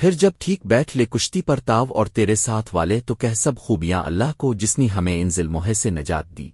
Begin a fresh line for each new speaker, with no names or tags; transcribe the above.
پھر جب ٹھیک بیٹھ لے کشتی پر تاو اور تیرے ساتھ والے تو کہہ سب خوبیاں اللہ کو جس نے ہمیں ان ظلموہے سے نجات دی۔